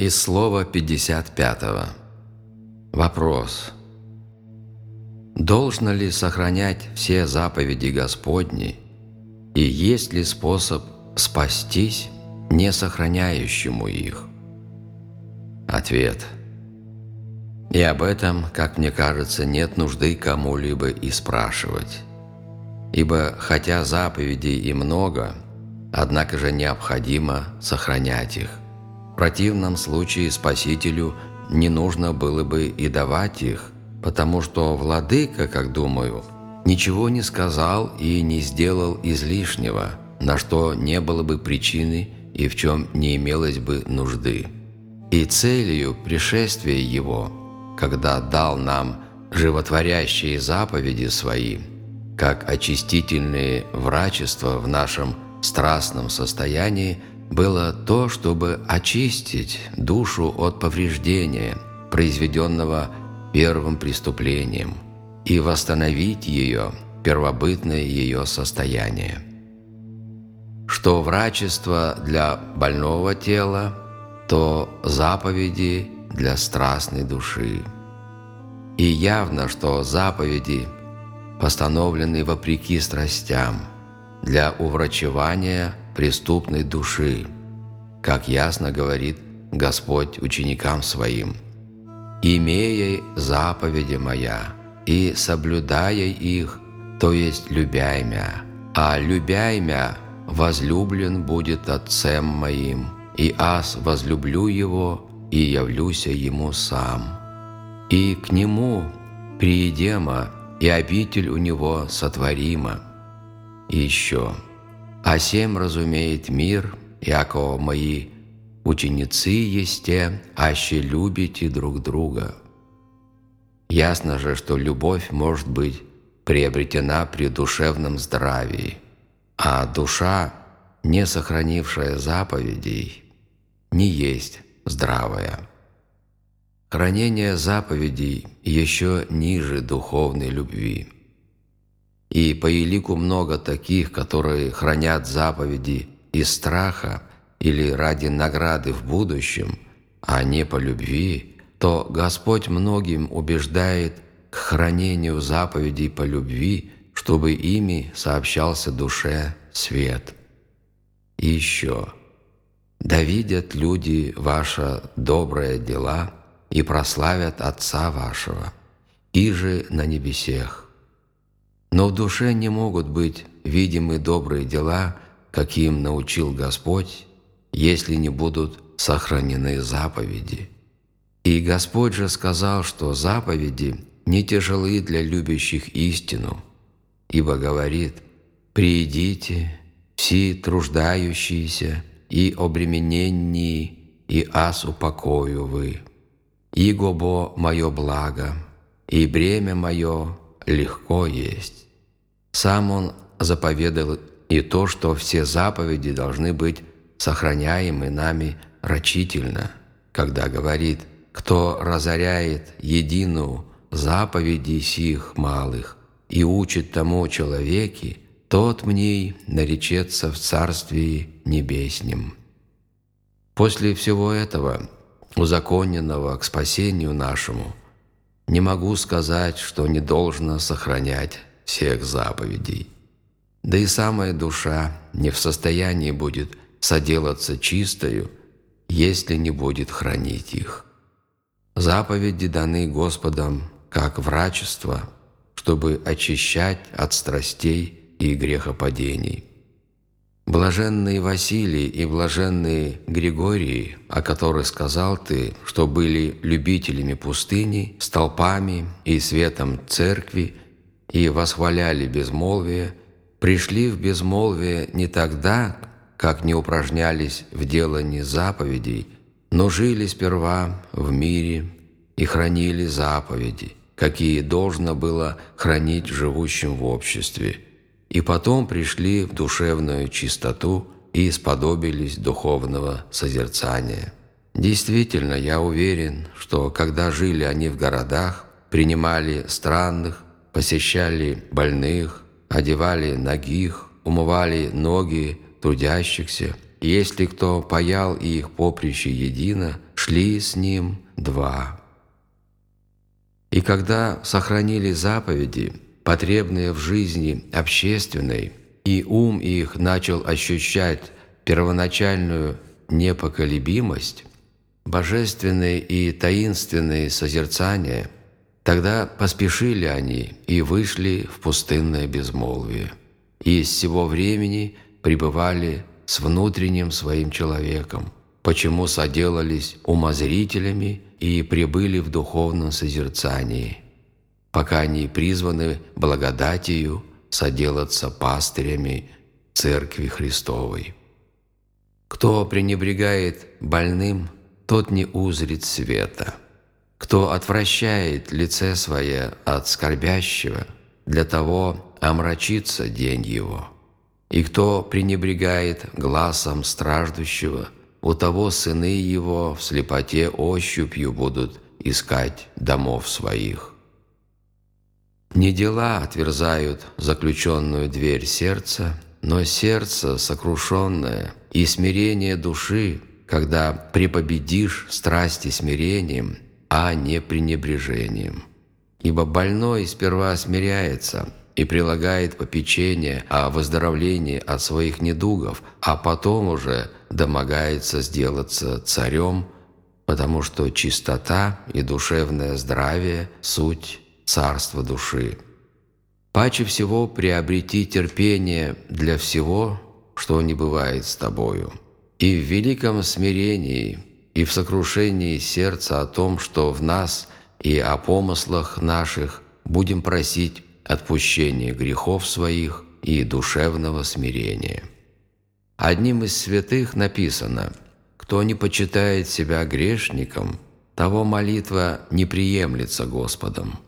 Из слова 55. Вопрос. Должно ли сохранять все заповеди Господни, и есть ли способ спастись не сохраняющему их? Ответ. И об этом, как мне кажется, нет нужды кому-либо и спрашивать. Ибо хотя заповедей и много, однако же необходимо сохранять их. Противном случае Спасителю не нужно было бы и давать их, потому что Владыка, как думаю, ничего не сказал и не сделал излишнего, на что не было бы причины и в чем не имелось бы нужды. И целью пришествия Его, когда дал нам животворящие заповеди Свои, как очистительные врачества в нашем страстном состоянии, было то, чтобы очистить душу от повреждения, произведенного первым преступлением, и восстановить ее, первобытное ее состояние. Что врачество для больного тела, то заповеди для страстной души. И явно, что заповеди постановлены вопреки страстям, для уврачевания преступной души, как ясно говорит Господь ученикам Своим, «Имея заповеди Моя и соблюдая их, то есть любя мя, а любя мя возлюблен будет Отцем Моим, и аз возлюблю Его, и явлюся Ему сам. И к Нему приидема, и обитель у Него сотворима. И еще, а семь разумеет мир, яко мои ученицы есте, аще любите друг друга. Ясно же, что любовь может быть приобретена при душевном здравии, а душа, не сохранившая заповедей, не есть здравая. Хранение заповедей еще ниже духовной любви. И по елику много таких, которые хранят заповеди из страха или ради награды в будущем, а не по любви, то Господь многим убеждает к хранению заповедей по любви, чтобы ими сообщался душе свет. И еще – да видят люди ваши добрые дела и прославят Отца вашего, и же на небесех. Но в душе не могут быть видимы добрые дела, каким научил Господь, если не будут сохранены заповеди. И Господь же сказал, что заповеди не тяжелы для любящих истину, ибо говорит «Приидите, все труждающиеся, и обремененні, и аз упокою вы. Иго бо мое благо, и бремя мое легко есть. Сам он заповедал и то, что все заповеди должны быть сохраняемы нами рачительно, когда говорит, кто разоряет единую заповеди сих малых и учит тому человеке, тот мне наречется в Царствии Небеснем. После всего этого, узаконенного к спасению нашему, не могу сказать, что не должно сохранять всех заповедей. Да и самая душа не в состоянии будет соделаться чистою, если не будет хранить их. Заповеди даны Господом как врачество, чтобы очищать от страстей и грехопадений. Блаженные Василий и блаженные Григорий, о которых сказал ты, что были любителями пустыни, столпами и светом церкви, и восхваляли безмолвие, пришли в безмолвие не тогда, как не упражнялись в делании заповедей, но жили сперва в мире и хранили заповеди, какие должно было хранить живущим в обществе – и потом пришли в душевную чистоту и сподобились духовного созерцания. Действительно, я уверен, что когда жили они в городах, принимали странных, посещали больных, одевали ногих, умывали ноги трудящихся, если кто паял их поприще едино, шли с ним два. И когда сохранили заповеди, потребные в жизни общественной, и ум их начал ощущать первоначальную непоколебимость, божественные и таинственные созерцания, тогда поспешили они и вышли в пустынное безмолвие, и из всего времени пребывали с внутренним своим человеком, почему соделались умозрителями и прибыли в духовном созерцании, пока они призваны благодатью соделаться пастырями Церкви Христовой. Кто пренебрегает больным, тот не узрит света. Кто отвращает лице свое от скорбящего, для того омрачится день его. И кто пренебрегает глазом страждущего, у того сыны его в слепоте ощупью будут искать домов своих. Не дела отверзают заключенную дверь сердца, но сердце сокрушенное и смирение души, когда препобедишь страсти смирением, а не пренебрежением. Ибо больной сперва смиряется и прилагает попечение о выздоровлении от своих недугов, а потом уже домогается сделаться царем, потому что чистота и душевное здравие – суть царства души. Паче всего приобрети терпение для всего, что не бывает с тобою, и в великом смирении, и в сокрушении сердца о том, что в нас и о помыслах наших будем просить отпущения грехов своих и душевного смирения. Одним из святых написано «Кто не почитает себя грешником, того молитва не приемлется Господом».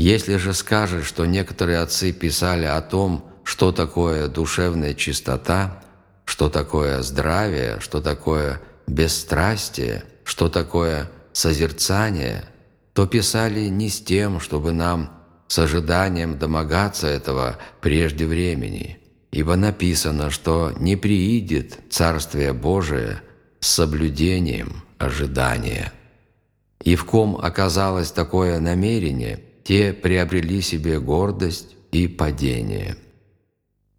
Если же скажешь, что некоторые отцы писали о том, что такое душевная чистота, что такое здравие, что такое бесстрастие, что такое созерцание, то писали не с тем, чтобы нам с ожиданием домогаться этого прежде времени. Ибо написано, что не приидет Царствие Божие с соблюдением ожидания. И в ком оказалось такое намерение – те приобрели себе гордость и падение.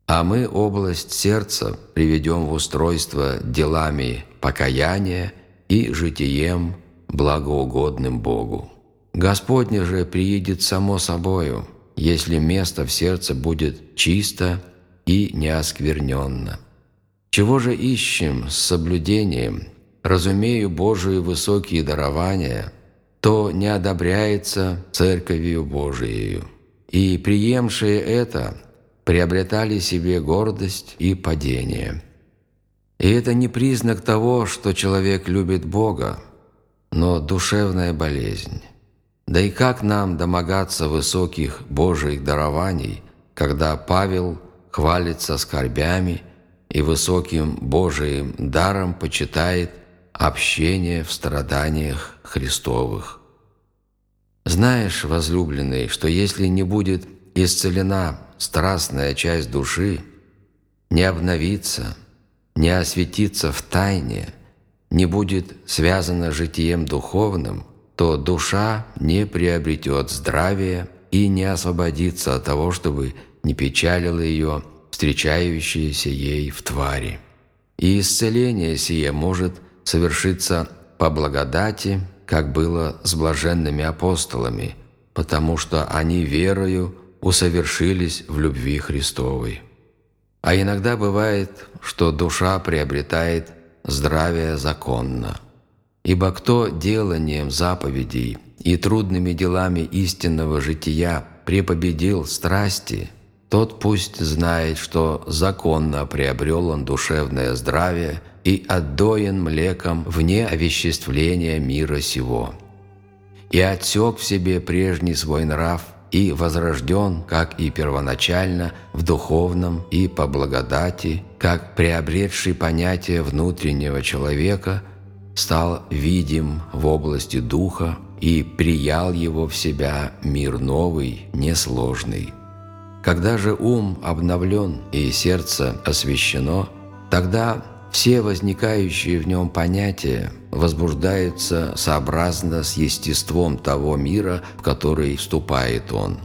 А мы область сердца приведем в устройство делами покаяния и житием благоугодным Богу. Господне же приедет само собою, если место в сердце будет чисто и неоскверненно. Чего же ищем с соблюдением, разумею Божии высокие дарования – то не одобряется Церковью Божией. И приемшие это приобретали себе гордость и падение. И это не признак того, что человек любит Бога, но душевная болезнь. Да и как нам домогаться высоких Божьих дарований, когда Павел хвалится скорбями и высоким Божиим даром почитает общение в страданиях Христовых. Знаешь, возлюбленный, что если не будет исцелена страстная часть души, не обновится, не осветится в тайне, не будет связана житием духовным, то душа не приобретет здравия и не освободится от того, чтобы не печалило ее встречающиеся ей в твари. И исцеление сие может – совершиться по благодати, как было с блаженными апостолами, потому что они верою усовершились в любви Христовой. А иногда бывает, что душа приобретает здравие законно. Ибо кто деланием заповедей и трудными делами истинного жития препобедил страсти, тот пусть знает, что законно приобрел он душевное здравие и отдоен млеком вне овеществления мира сего. И отсек в себе прежний свой нрав, и возрожден, как и первоначально, в духовном и по благодати, как приобретший понятие внутреннего человека, стал видим в области духа и приял его в себя мир новый, несложный. Когда же ум обновлен и сердце освящено, тогда все возникающие в нем понятия возбуждаются сообразно с естеством того мира, в который вступает он.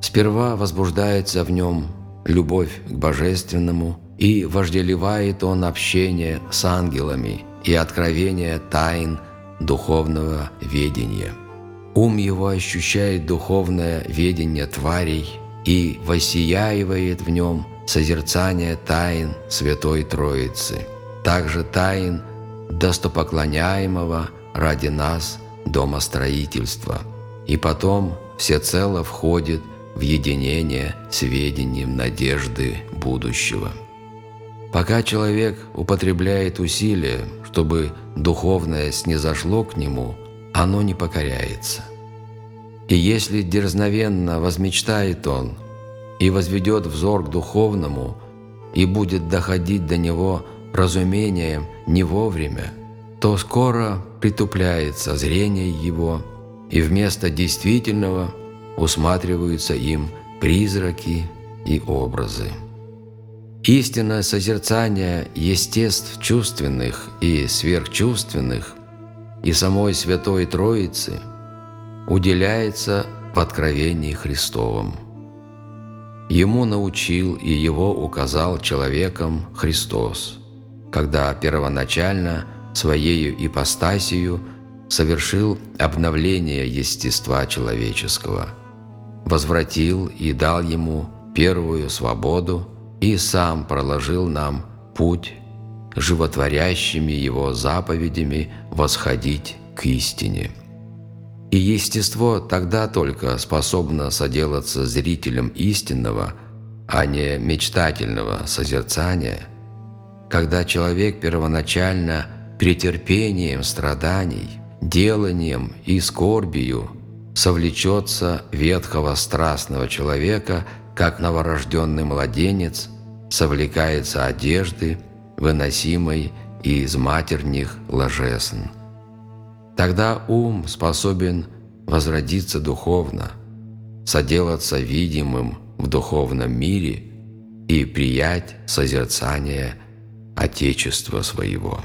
Сперва возбуждается в нем любовь к Божественному, и вожделевает он общение с ангелами и откровение тайн духовного ведения. Ум его ощущает духовное ведение тварей и воссияивает в нем созерцание тайн Святой Троицы, также тайн достопоклоняемого ради нас дома строительства, и потом всецело входит в единение с ведением надежды будущего. Пока человек употребляет усилия, чтобы духовное снизошло к нему, оно не покоряется. И если дерзновенно возмечтает он – и возведет взор к духовному, и будет доходить до него разумением не вовремя, то скоро притупляется зрение его, и вместо действительного усматриваются им призраки и образы. Истинное созерцание естеств чувственных и сверхчувственных и самой Святой Троицы уделяется в откровении Христовом. Ему научил и его указал человеком Христос, когда первоначально своею ипостасию совершил обновление естества человеческого, возвратил и дал ему первую свободу и сам проложил нам путь, животворящими его заповедями восходить к истине. И естество тогда только способно соделаться зрителем истинного, а не мечтательного созерцания, когда человек первоначально претерпением страданий, деланием и скорбию совлечется ветхого страстного человека, как новорожденный младенец совлекается одежды, выносимой из матерних ложесн. Тогда ум способен возродиться духовно, соделаться видимым в духовном мире и приять созерцание Отечества своего.